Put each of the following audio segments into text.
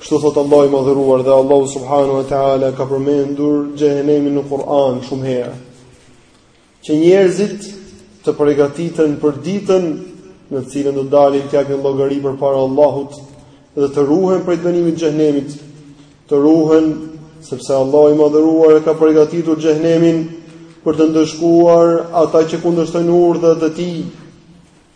Kështu thotë Allahu i Madhëruar dhe Allahu subhanahu wa taala ka përmendur xhehenemin në Kur'an shumë herë. Që njerëzit të përgatiten për ditën në të cilën do të dalin të japin llogari përpara Allahut dhe të ruhen prej dënimit të xhehenemit, të ruhen sepse Allahu i Madhëruar e ka përgatitur xhehenemin për të ndëshkuar ata që kundërshtojnë urdhrat e tij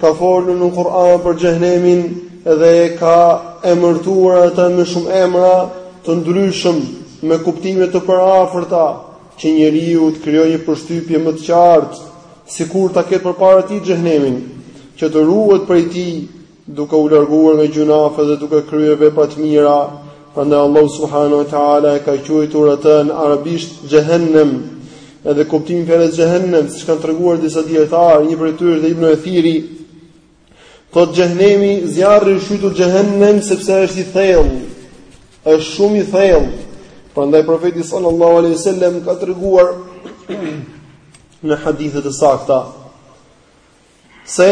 Ka folur në Kur'an për xhehenemin dhe e ka emërtuar atë me shumë emra të ndryshëm me kuptime të përafërta që njeriu të krijojë një përshtypje më të qartë sikur ta ketë përpara tij xhehenemin që të ruhet prej tij duke u larguar nga gjynahet dhe duke kryer vepra të mira Prandaj Allahu subhanahu wa taala e ka quajtur atë në arabisht Xhehennem. Edhe kuptimi i fjalës Xhehennem, siç kanë treguar disa dietarë, një prej tyre dhe Ibn Athiri, thotë Xhehennemi, zjarri është quajtur Xhehennem sepse është i thellë. Është shumë i thellë. Prandaj profeti sallallahu alaihi wasallam ka treguar në hadithe të sakta se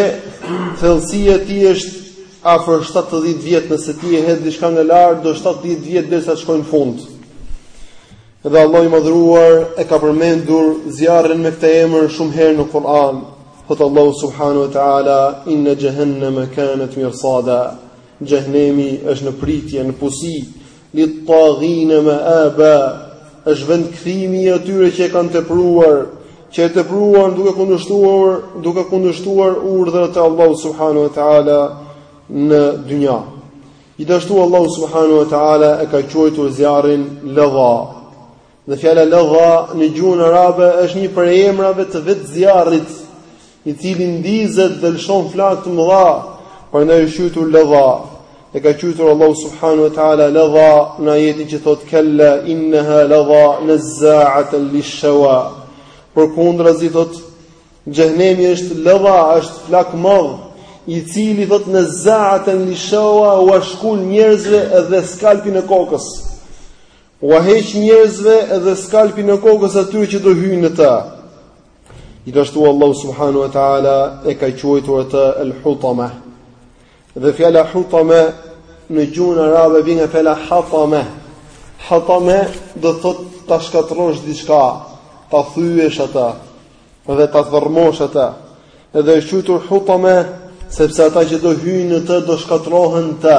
thellësia e tij është afër 70 vjet nëse ti e hedh diçka nga lart do 70 vjet derisa të shkojë në fund. Dhe Allahu i Madhëruar e ka përmendur zjarrin me këtë emër shumë herë në Kur'an. Thotë Allahu subhanahu wa taala inna xhahannama kanat mirsada. Xhehenemi është në pritje, në pusi Lit-taghina ma'aba, është vendkthimi i atyre që e kanë tepruar, që e tepruan duke kundërshtuar, duke kundërshtuar urdhrat e Allahut subhanahu wa taala në dynja. Gjithashtu Allahu subhanahu wa taala e ka quajtur zjarrin ledha. Dhe fjala ledha në gjuhën arabe është një prej emrave të vetë zjarrit, i cili ndizet dhe lëshon flakë të mëdha, prandaj është quajtur ledha. E ka quajtur Allahu subhanahu wa taala ledha në ajetin që thotë kalla innaha ledha nazaatan lishawa. Përkundrazi thotë xhehenemi është ledha, është flakë e madhe i cili thotë nazaatan lishawa ua shkul njerëzve edhe skalpin e kokës. Ua heq njerëzve edhe skalpin e kokës atyre që do hyjnë në të. Gjithashtu Allahu subhanahu wa taala e ka quajtur atë al-hutama. Dhe fjala hutama në gjuhën arabe vjen nga fjala hatama. Hatama do të thotë ta shkatërrosh diçka, ta thyesh atë dhe ta thërrmosh atë. Edhe është quajtur hutama sepse ata që do hyjnë në të do shkatërrohen të.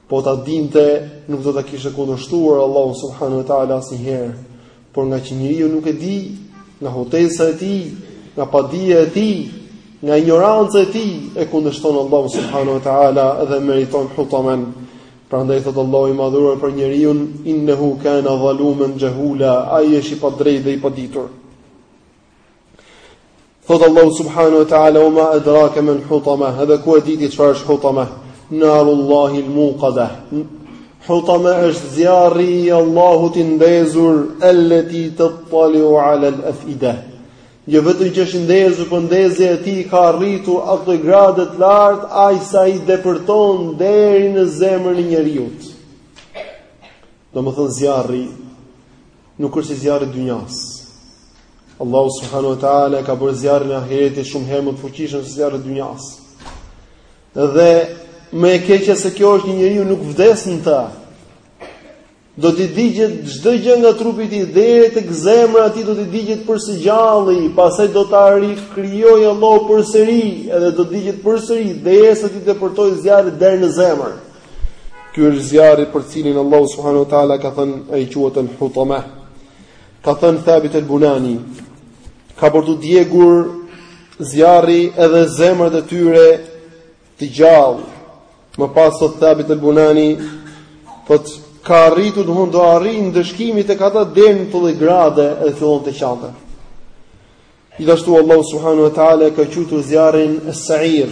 Po ta dinte, nuk do ta kishte kundërshtuar Allahu subhanahu wa taala asnjëherë. Por nga që njeriu nuk e di, nga hutesa e tij, nga padia e tij, nga injoranca e tij, e kundërshton Allahu subhanahu wa taala dhe meriton hutamen. Prandaj thotë Allahu i madhëruar për njeriun innehu kana dhaluman xhahula, ai është i padrejtë dhe i paditur. Thotë Allahu subhanahu wa ta'ala, wa ma edrake mel hutama, edhe ku e di ti çfarë është hutama, narullahil muqada. Hutama është zjarri i Allahut i ndezur, elleti tettaliu alal afida. Jo vetëm që është i ndezur, por po ndezja e tij ka arritur ato gradët e larta, ai sa i depërton deri në zemrën e njeriut. Domethënë zjarri, Nuk është si zjarri i dynjas. Allahu subhanahu wa taala e ka bërë zjarrin e ahiretit shumë herë më të fuqishëm se zjarri i dynjas. Dhe më e keqe se kjo është që njeriu nuk vdes në të. Do t'i digjet çdo gjë nga trupi i tij deri tek zemra e tij do t'i digjet për së gjalli, pastaj do ta rikrijojë Allahu përsëri, edhe do digjet përsëri derisa t'i depërtojë zjarri deri në zemër. Ky është zjarri për të cilin Allahu subhanahu wa taala ka thënë ai quhet el hutama. Ka thënë Thabit el Bunani, ka për t'u djegur zjarri edhe zemrat e tyre të gjallë. Më pas thotë Thabit el Bunani thotë ka arritur domethënë do arrijë ndëshkimi tek ata deri në të tillë gradë dhe fillonte të qante. Gjithashtu Allahu subhanahu wa taala e ka quajtur zjarrin es-sa'ir.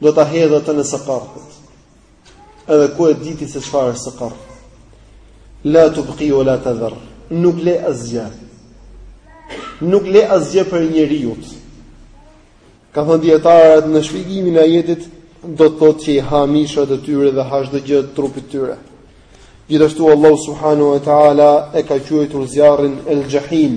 Do ta hedh atë në sakar. Edhe ku e di ti se çfarë është sakar. La tubqi wala tadhar. Nuk le asgjë. Nuk le asgjë prej njeriut. Kanë thënë dijetarët në shpjegimin e ajetit do të thotë që i ha mishrat e tyre dhe ha çdo gjë të trupit të tyre. Gjithashtu Allah subhanahu wa taala e ka quajtur zjarrin el jahim.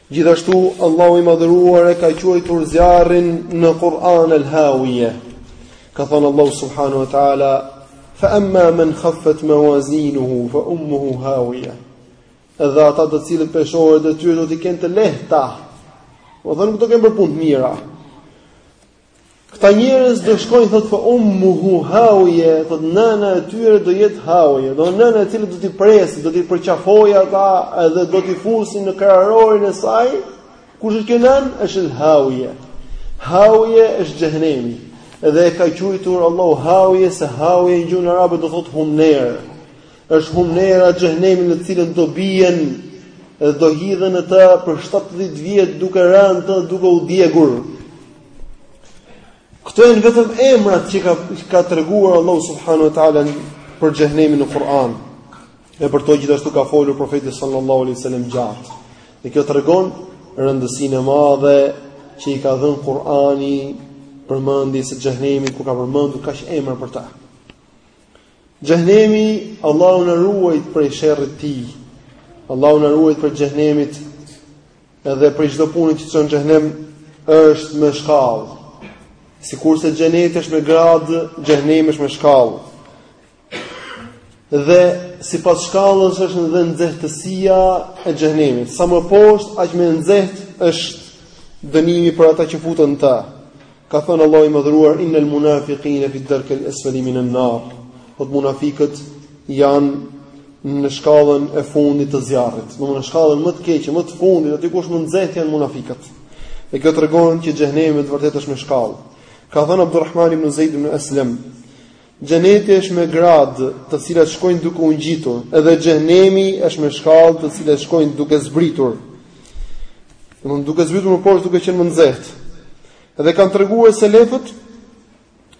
Gjithashtu Allahu i madhëruar e ka quajtur zjarrin në Kur'an al-Hawiya. Ka thënë Allahu subhanahu wa ta'ala fa amma man khaffat mawazinuhu fa ummuhu hawiya edhe ata të cilët peshoret e tyre do t'i kenë të lehta domethënë nuk do kenë bërë punë të mira Këta njerëz do shkojnë thotë fa ummuhu hawiya, thotë nëna e tyre do jetë hawiya, do nëna e cila do t'i presë, do t'i përqafojë ata edhe do t'i fusë në kraharorin e saj. Kush është kjo nënë? Është el hawiya. Hawiya është xhehenemi. Dhe e ka quajtur Allahu hawiya se hawiya në gjuhën arabe do thotë humnerë. Është humnera xhehenemi në të cilën do bien dhe do hidhen në të për 70 vjet duke rënë duke u djegur. Këto janë vetëm emrat që ka ka treguar Allahu subhanahu wa taala për xhehenemin në Kur'an. E për to gjithashtu ka folur profeti sallallahu alaihi wasallam gjatë. Dhe kjo tregon rëndësinë e madhe që i ka dhënë Kur'ani përmendjes së xhehenemit ku ka përmendur kaq emra për të. Xhehenemi, Allahu na ruajt prej sherrit të tij. Allahu na ruajt prej xhehenemit. Edhe prej çdo pune që çon xhehenem është me shkallë. Sikurse xheneti është me gradë, xhehenemi është me shkallë. Dhe sipas shkallës është edhe nxehtësia e xhehenemit. Sa më poshtë, aq më nxehtë është dënimi për ata që futen në të. Ka thënë Allahu i Madhëruar inel munafiqina fi dark al asfali min an nar. Po munafiqët janë në shkallën e fundit të zjarrit. Në në shkallën më të keqe, më të fundit, aty ku është më nxehtë janë munafiqët. E kjo tregon që xhehenemi me të vërtetë është me shkallë. Ka thënë Abdulrahman ibn Zeid ibn Aslam, Xheneti është me gradë, të cilat shkojnë duke u ngjitur, edhe xhehenemi është me shkallë, të cilat shkojnë duke zbritur. Domthonë duke zbritur më poshtë duke qenë më nxehtë. Dhe kanë treguar selefët,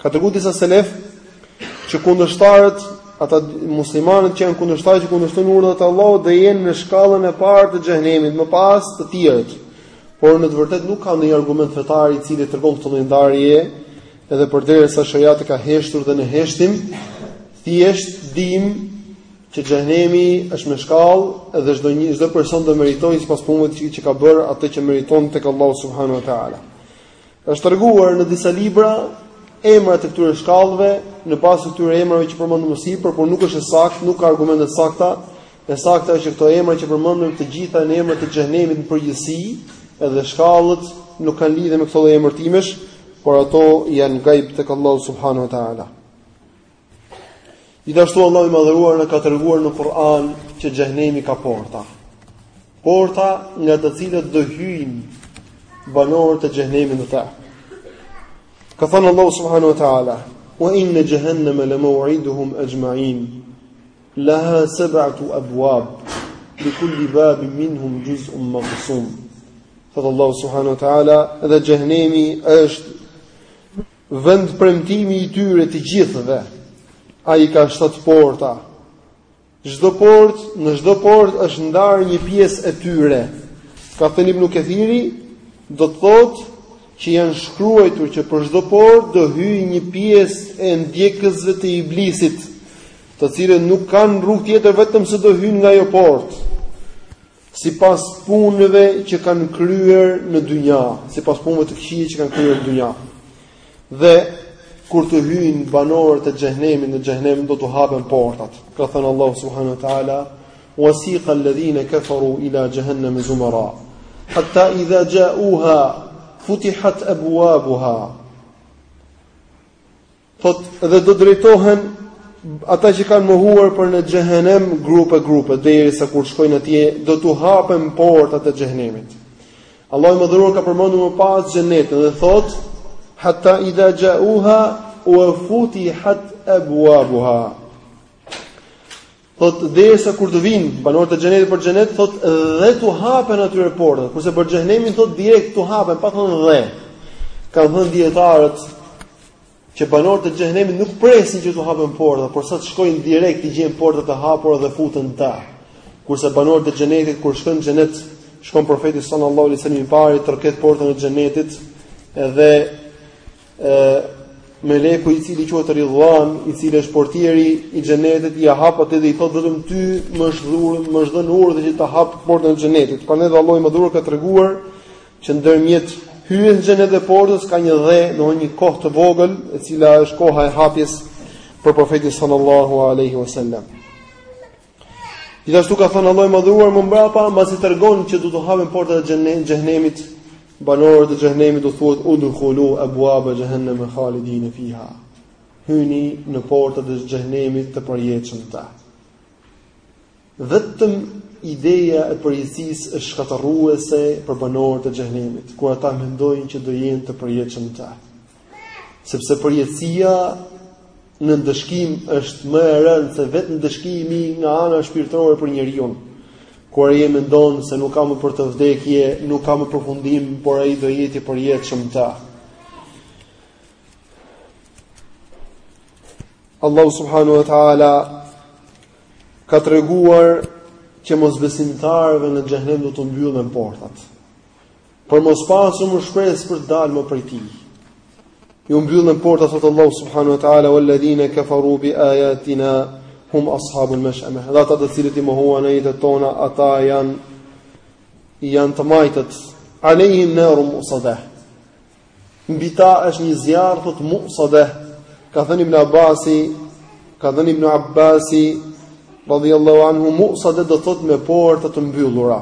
kanë treguar disa selef që kundërshtarët, ata muslimanët që janë kundërshtarë që kundërshtojnë urdhrat e Allahut do jenë në shkallën e parë të xhehenemit, më pas të tjerët. Por në të vërtetë nuk ka ndonjë argument fetar i cili tregon këtë lloj ndarje Edhe përderisa sheriati ka heshtur edhe ne heshtim, thjesht dim që xhehenemi është me shkallë dhe çdo një çdo person do meritojë sipas punëve që, që ka bërë atë që meriton tek Allahu subhanahu wa taala. Është treguar në disa libra emrat e këtyre shkallëve në bazë të këtyre emrave që përmendëm më sipër, por nuk është e saktë, nuk ka argumente të sakta E sakta është që këto emra që përmendëm të gjitha janë emra të xhehenemit në përgjithësi, edhe shkallët nuk kanë lidhje me këto emërtimesh, por ato janë gajb tek Allahu subhanahu wa taala. Gjithashtu Allahu i madhëruar na ka treguar në Kur'an që xhehenemi ka porta. Porta nga të cilat do hyjnë banorët e xhehenemit në të. Ka thënë Allahu subhanahu wa taala: "Wa inna jahannama lamaw'iduhum ajma'in." Laha sab'atu abwab li kulli babin minhum juz'un maqsum. Thotë Allahu subhanahu wa ta'ala, dhe xhehenemi është vendpremtimi i tyre të gjithëve. Ai ka shtatë porta. Çdo portë, në çdo portë është ndarë një pjesë e tyre. Ka thënë Ibn Kathiri, do të thotë që janë shkruajtur që për çdo portë do hyjë një pjesë e ndjekësve të Iblisit. të cilët nuk kanë rrugë tjetër vetëm se do hyjnë nga ajo portë, sipas punëve që kanë kryer në dynja, sipas punëve të këqija që kanë kryer në dynja. Dhe kur të hyjnë banorët e xhehenemit në xhehenem do t'u hapen portat. Ka thënë Allahu subhanahu wa taala: "Wasiqa alladhina kafaru ila jahannam zumara, hatta idha ja'uha futihat abwabuha." Thotë dhe do drejtohen ata që kanë mohuar për në xhehenem grupe grupe derisa kur shkojnë atje do t'u hapen portat e xhehenemit. Allahu i Madhëruar ka përmendur më pas xhenetin dhe thotë hatta idha ja'uha wa futihat abwabuha. Thotë derisa kur të vinë banorët e xhenetit për xhenet, thotë dhe t'u hapen atyre portat. Kurse për xhehenemin thotë direkt t'u hapen pa thënë dhe. Kanë thënë dijetarët që banorët e xhehenemit nuk presin që t'u hapen portat, por sa të shkojnë direkt i gjejnë portat e hapura dhe futen në të. Kurse banorët e xhenetit kur shkojnë në xhenet, shkon profeti sallallahu alaihi wasallam i pari troket portën e xhenetit dhe Meleku i cili quhet Ridwan, i cili është portieri i xhenetit, ia hap atij dhe i thotë vetëm ty më është dhurë, më është dhënë urdhër që ta hap portën e xhenetit. Prandaj Allahu i Madhëruar ka treguar që ndërmjet hyrjes në xhenet dhe portës ka një dhe, domethënë një kohë të vogël, e cila është koha e hapjes për profetin sallallahu alaihi wasallam. Gjithashtu ka thënë Allahu i Madhëruar më mbrapa, mbasi tregon që do t'u hapen portat e xhehenemit, banorëve të xhehenemit u thuhet udkhulu abwaaba jahannam khalidin fiha. Hyni në portat e xhehenemit të përjetshëm në të. Vetëm ideja e përjetësisë është shkatërruese për banorët e xhehenemit, kur ata mendojnë që do jenë të përjetshëm në të. Sepse përjetësia në ndëshkim është më e rëndë se vetë ndëshkimi nga ana shpirtërore për njeriun. Kur ai mendon se nuk ka më për të vdekje, nuk ka më përfundim, por ai do jetë i përjetshëm në të. Allahu subhanahu wa taala ka treguar që mosbesimtarëve në xhehenem do t'u mbyllen portat. Për mos pasur më shpresë për të dalë më prej tij. Ju mbyllen portat thotë Allahu subhanahu wa taala wal ladhina kafaru bi ayatina hum ashabul mashama. Dhe ata të cilët i mohuan ajetet tona, ata janë janë të majtët. Alehim naru musada. Mbi ta është një zjarr thotë musada. Ka thënë Ibn Abbasi, ka thënë Ibn Abbasi radhiyallahu anhu musada do thotë me porta të mbyllura.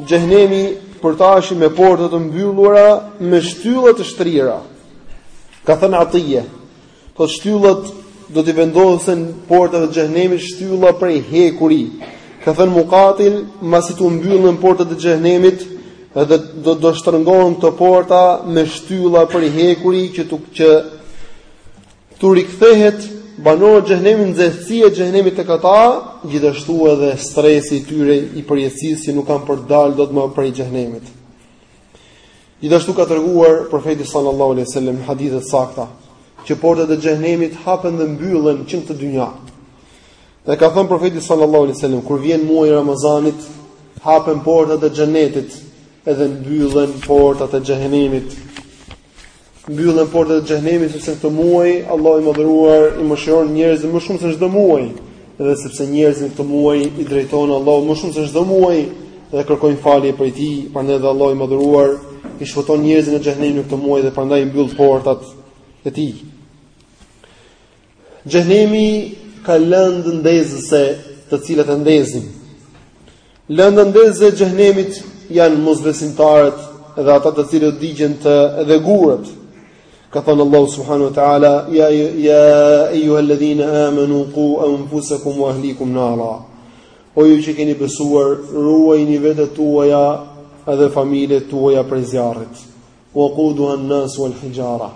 Xhehnemi për ta është me porta të mbyllura me shtylla të shtrira. Ka thënë Atije, këto shtyllat do t'i vendosen portave të xhehnemit shtylla prej hekuri. Ka thënë Mukatil, masi të mbyllen portat e xhehnemit, edhe do shtrëngohen këto porta me shtylla prej hekuri që tu që T'u rikthehet banorëve të xhehnemit nxehtësia e xhehnemit tek ata, gjithashtu edhe stresi i tyre i përjetësisë që nuk kanë për dalë dot më prej xhehnemit. Gjithashtu ka treguar profeti sallallahu alejhi ue sellem në hadithe të sakta që portat e xhehnemit hapen dhe mbyllen që në këtë dynja. Dhe ka thënë profeti sallallahu alejhi ue sellem kur vjen muaji i Ramazanit hapen portat e xhenetit edhe mbyllen portat e xhehnemit. mbyllen portat e xhehnemit sepse në këtë muaj Allahu i madhëruar i mëshiron njerëzit më shumë se në çdo muaj dhe sepse njerëzit në këtë muaj i drejtohen Allahut më shumë se në çdo muaj dhe kërkojnë falje prej tij prandaj edhe Allahu i madhëruar i shpëton njerëzit nga xhehnemi në këtë muaj dhe prandaj i mbyll portat e tij Xhehnemi ka lëndë ndezëse, të cilat e ndezin. Lënda ndezëse e xhehnemit janë mosbesimtarët dhe ata të cilët digjen në të dhe gurët. Ka thënë Allahu subhanahu wa taala: "Ya ayyuhalladhina amanu qu anfusakum wa ahlikum nara." O ju që keni besuar, ruajini vetet tuaja dhe familjet tuaja prej zjarrit. Waquduha an-nas wal hijara.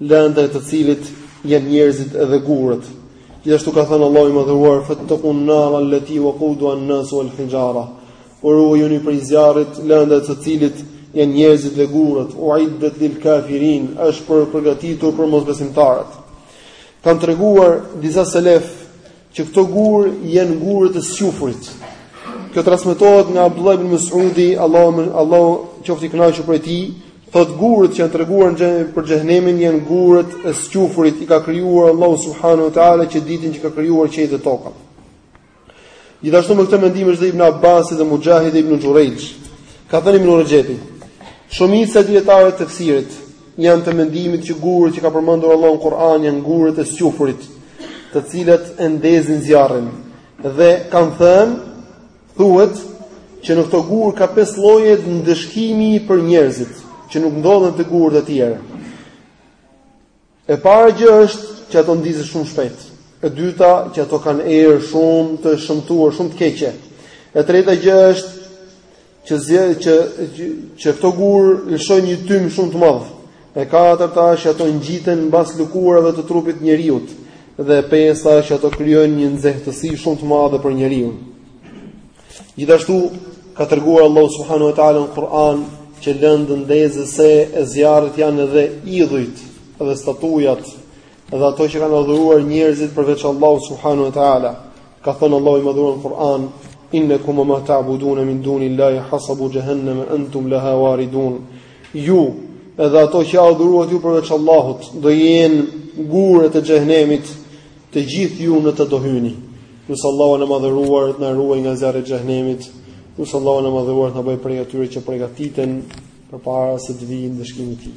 lënda e të cilit janë njerëzit edhe gurët. Gjithashtu ka thënë Allahu i Madhëruar: "Fattaqun nara allati waquduha an-nas wal hijara." Ruajuni prej zjarrit, lënda e të cilit janë njerëzit dhe gurët, u iddet lil kafirin, është për përgatitur për mosbesimtarët. Kanë treguar disa selef që këto gurë janë gurët e squfurit. Kjo transmetohet nga Abdullah ibn Mas'udi, Allahu Allahu qoftë i kënaqur prej tij, thotë gurët që janë treguar për xhehnemin janë gurët e squfurit i ka krijuar Allahu subhanahu wa taala që ditën që ka krijuar qiejt e tokën. Gjithashtu me këtë mendim është dhe Ibni Abbasi dhe Muxhahidi e Ibni Xhurejxh. Ka thënë Ibnu Raxhebi. Shumica e dijetarëve të tefsirit Janë të mendimit që gurët që ka përmendur Allahu në Kur'an janë gurët e squfurit, të cilët e ndezin zjarrin. Dhe kanë thënë, thuhet që në këto gurë ka pesë lloje ndëshkimi për njerëzit, që nuk ndodhen te gurët e tjerë. E para gjë është që ato ndizen shumë shpejt. E dyta që ato kanë erë shumë të shëmtuar, shumë të keqe. E treta gjë është që zgjedh që që këto gurë lëshojnë një tym shumë të madh. E katërta është ato ngjiten mbas lëkurave të trupit të njeriut. Dhe e pesta është ato krijojnë një nxehtësi shumë të madhe për njeriun. Gjithashtu ka treguar Allahu subhanahu wa taala në Kur'an që lëndë ndezëse e zjarrit janë edhe idhujt dhe statujat dhe ato që kanë adhuruar njerëzit përveç Allahu subhanahu wa taala. Ka thënë Allahu i Madhëruar në Kur'an, "Innakum wa ma ta'budun min dunillahi hasabu jahannam antum laha waridun." Ju, edhe ato që adhuruat ju përveç Allahut, do jenë gurët e xhehenemit, të gjithë ju në të do hyni. Lus Allahun e madhëruar të na ruajë nga zjarri i xhehenemit, lus Allahun e madhëruar të na bëjë prej atyre që përgatiten përpara se të vijë ndëshkimi i tij.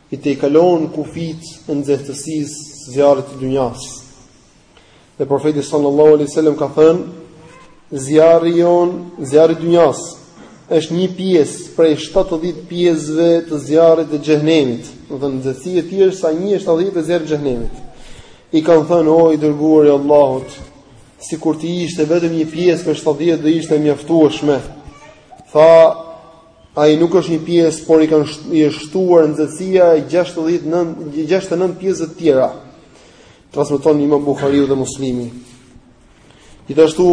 i tejkalon kufijtë e nxehtësisë së zjarrit të dynjas. Dhe profeti sallallahu alaihi wasallam ka thënë, zjarri jonë, zjarri i dynjas është një pjesë prej 70 pjesëve të zjarrit të xhehenemit, do të thotë nxehtësia e tij është sa 1/70 e zjarrit të xhehenemit. I kanë thënë o i dërguari i Allahut, sikur të ishte vetëm një pjesë prej 70 do ishte mjaftueshme. Tha Ai nuk është një pjesë, por i kanë i është shtuar nxehtësia e 69 pjesëve të tjera. Transmeton Imam Buhariu dhe Muslimi. Gjithashtu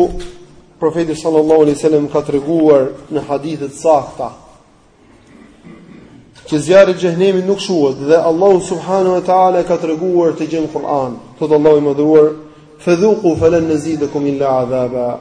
Profeti sallallahu alaihi wasallam ka treguar në hadithe të sakta që zjarri i xhehenemit nuk shuhet dhe Allahu subhanahu wa taala e ka treguar këtë gjë në Kur'an. Thotë Allahu i madhëruar: "Fadhuqu falan nazidukum illa adhaba."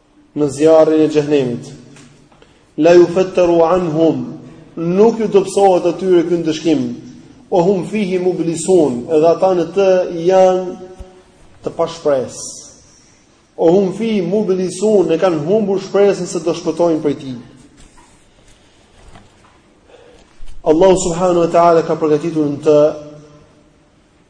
në zjarrin e xhehenemit. La yufattaru anhum nuk iu dobësohet atyre ky ndëshkim. Wa hum fihi mublisun, edhe ata në të janë të pashpresë. Wa hum fihi mublisun, e kanë humbur shpresën se do shpëtojnë prej tij. Allahu subhanahu wa taala ka përgatitur në të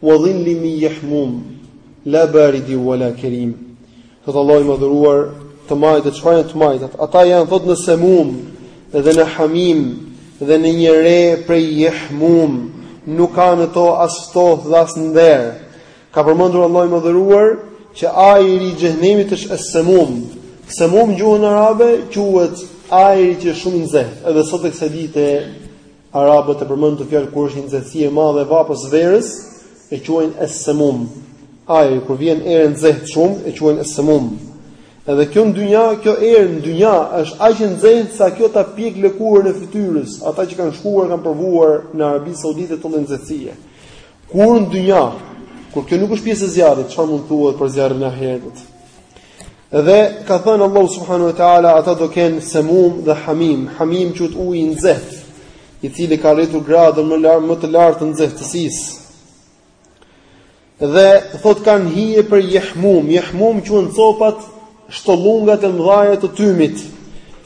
Wa dhilli min jahmum, la baridin wa la kerim. Thotë Allahu i madhëruar, të majtët, çfarë janë të majtët? Ata janë, thotë në semum, dhe në hamim, dhe në një re prej jahmum, nuk ka në to as ftohtë dhe as nder. Ka përmendur Allahu i madhëruar që ajri i xhehenemit është as-samum. Samum në gjuhën arabe quhet ajri që është shumë i nxehtë. Edhe sot e kësaj dite Arabët e përmendin këtë fjalë kur është një nxehtësi e madhe e vapës verës, e quajnë es-samum. Ajri kur vjen erë e nxehtë shumë e quajnë es-samum. Edhe kjo në dynja, kjo erë në dynja është aq e nxehtë sa kjo ta pjek lëkurën e fytyrës. Ata që kanë shkuar kanë provuar në Arabi Saudite këtë nxehtësi. Kur në dynja, kur kjo nuk është pjesë e zjarrit, çfarë mund thuhet për zjarrin e ahiretit? Dhe ka thënë Allahu subhanahu wa taala ata do kenë semum dhe hamim, hamim që është uji i nxehtë, i cili ka arritur gradën më lart më të lartë të nxehtësisë. Dhe thot kanë hije prej jehmum, jehmum quhen copat shtëllungat e mëdhaja të tymit,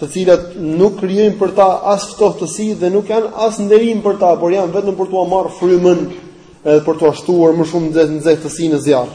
të cilat nuk krijojnë për ta as ftohtësi dhe nuk janë as nderim për ta, por janë vetëm për t'ua marrë frymën edhe për t'ua shtuar më shumë nxehtësi në zjarr.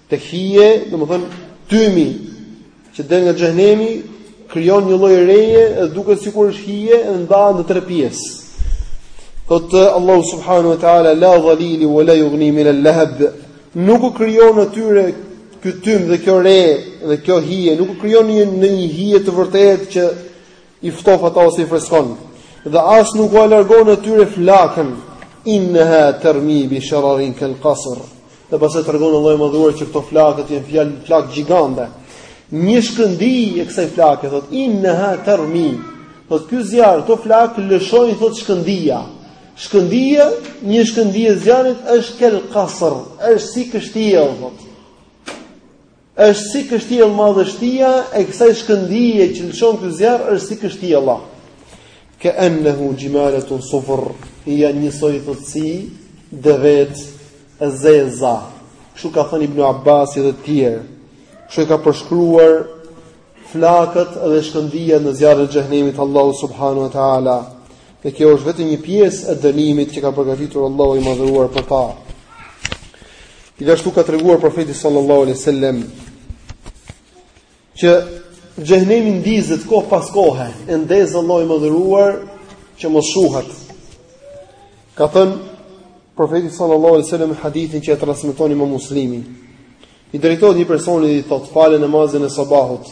Te hije, domethënë tymi që del nga xhehnemi krijon një lloj reje dhe duket sikur është hije edhe ndahet në tre pjesë. Thot Allah subhanahu wa taala la dhalilin wa la yughni min al-lahab. Nuk u krijon atyre ky tym dhe kjo re dhe kjo hije, nuk u krijon një në një hije të vërtetë që i ftof ata ose i freskon dhe as nuk ua largon atyre flakën innaha tarmi bi shararin kal qasr dhe pastaj tregon Allahu i madhëruar që këto flakët janë fjalë flakë gjigante një shkëndijë e kësaj flake thot innaha tarmi thot ky zjarr këto flakë lëshojnë thot shkëndija shkëndija një shkëndijë e zjarrit është kal qasr është si kështjellë thot Është si kështjellë madhështia e kësaj shkëndije që lëshon ky zjarr është si kështjella. Kaannahu jimalatun sufr, janë njësoj thotë si devet e zeza. Kështu ka thënë Ibnu Abbasi dhe të tjerë. Kështu e ka përshkruar flakët dhe shkëndijat në zjarrin e xhehenemit Allahu subhanahu wa taala. Dhe kjo është vetëm një pjesë e dënimit që ka përgatitur Allahu i madhëruar për ta. Gjithashtu ka treguar profeti sallallahu alaihi wasallam që xhehenemi ndizet kohë pas kohe, e ndez Allahu i madhëruar që mos shuhet. Ka thënë profeti sallallahu alaihi wasallam në hadithin që e transmeton Imam Muslimi. I drejtohet një personi i thotë fale namazin e sabahut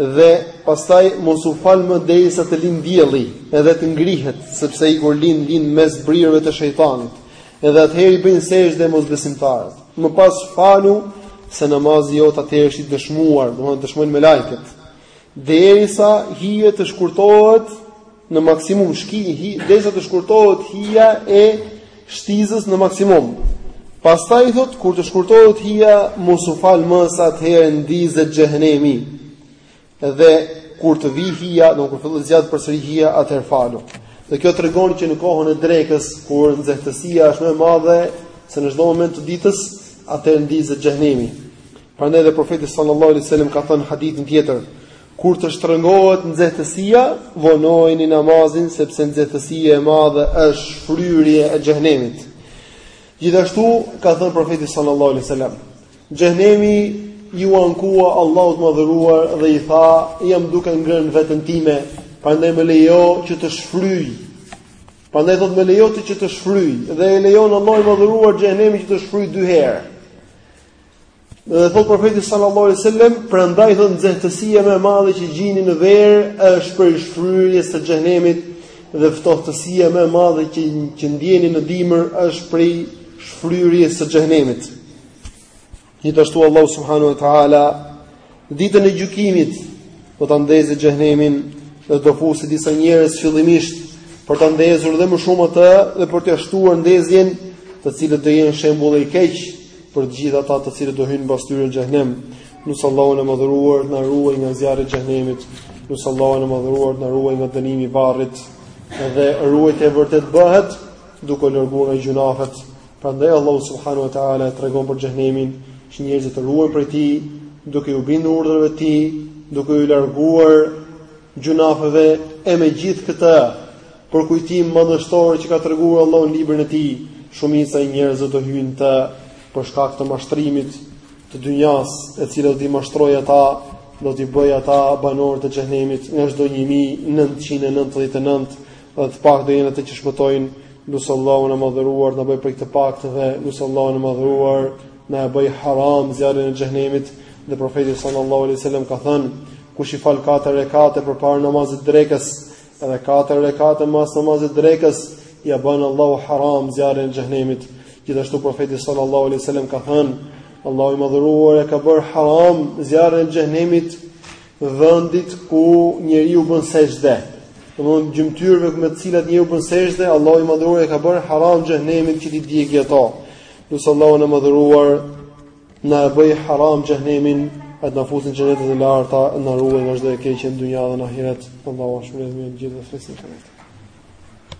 dhe pastaj mos u fal më derisa të lind dielli, edhe të ngrihet, sepse ai kur lind lind mes brirëve të shejtanit. Edhe atëherë i bëjnë sexhde mosbesimtarët. Më pas falu se namazi jot atëherë është i dëshmuar, domethënë dëshmojnë melaiket. Derisa hija të shkurtohet në maksimum shki hi derisa të shkurtohet hija e shtizës në maksimum. Pastaj thot kur të shkurtohet hija mos u fal më se atëherë ndizet xhehenemi. Dhe kur të vi hija, dhe kur fillon zgjatet përsëri hija atëherë falu. Dhe kjo tregon që në kohën e drekës kur nxehtësia është më e madhe se në çdo moment të ditës, atëherë ndizet xhehenemi. Prandaj dhe profeti sallallahu alaihi wasallam ka thënë hadithin tjetër, Kur të shtrëngohet nxehtësia, vonojini namazin sepse nxehtësia e madhe është shfryrje e xhehenemit. Gjithashtu ka thënë profeti sallallahu alaihi wasallam, xhehenemi iu ankua Allahut të madhëruar dhe i tha, jam duke ngrënë veten time, prandaj më lejo që të shfryj. Prandaj thotë më lejo ti që të shfryj dhe e lejon Allahu i madhëruar xhehenemin që të shfryj dy herë. Dhe thot profeti sallallahu alaihi wasallam, prandaj thot nxehtësia më e madhe që gjini në verë është prej shfryrjes së xhehenemit dhe ftohtësia më e madhe që ndjeni në dimër është prej shfryrjes së xhehenemit. Gjithashtu Allahu subhanahu wa taala Ditën e gjykimit do ta ndezë xhehenemin dhe do fusi disa njerëz fillimisht për ta ndezur dhe më shumë atë dhe për t'ia shtuar ndezjen, të cilët do jenë shembull i keq për të gjithë ata të cilët do hyjnë mbas tyre në xhehenem. Lus Allahun e madhëruar të na ruaj nga zjarri i xhehenemit. Lus Allahun e madhëruar të na ruaj nga dënimi i varrit. Dhe ruajtja e vërtet bëhet duke u larguar nga gjynahet Prandaj Allahu subhanahu wa taala tregon për xhehenemin që njerëzit të ruhen prej tij, duke iu bindur urdhrave të tij, duke iu larguar gjynaheve e me gjithë këtë përkujtim madhështor që ka treguar Allahu në librin e tij, shumica e njerëzve do hyjnë në të për shkak të mashtrimit të dynjas, e cila do t'i mashtrojë ata, do t'i bëjë ata banorë të xhehenemit nga çdo 1999 Dhe të pakët do jenë ata që shpëtojnë, lus Allahun e madhëruar na bëjë prej këtyre të paktë dhe lus Allahun e madhëruar na e bëjë haram zjarrin e xhehenemit dhe profeti sallallahu alaihi sallam ka thënë kush i fal 4 rekate përpara namazit drekës edhe 4 rekate mas namazit drekës ia bën Allahu haram zjarrin e xhehenemit gjithashtu profeti sallallahu alaihi sallam ka thënë Allahu i madhëruar e ka bërë haram zjarrin e xhehenemit vendit ku njeriu bën sexhde. Domethënë gjymtyrëve me të cilat njeriu bën sexhde, Allahu i madhëruar e ka bërë haram xhehenemit që t'i djegi ato. Lus Allahun e madhëruar na e bëj haram xhehenemin, e të na fusi në xhenetet e larta, na ruaj nga çdo e keqe në dynja dhe në ahiret. Allahu shpëlbim gjithë fesën e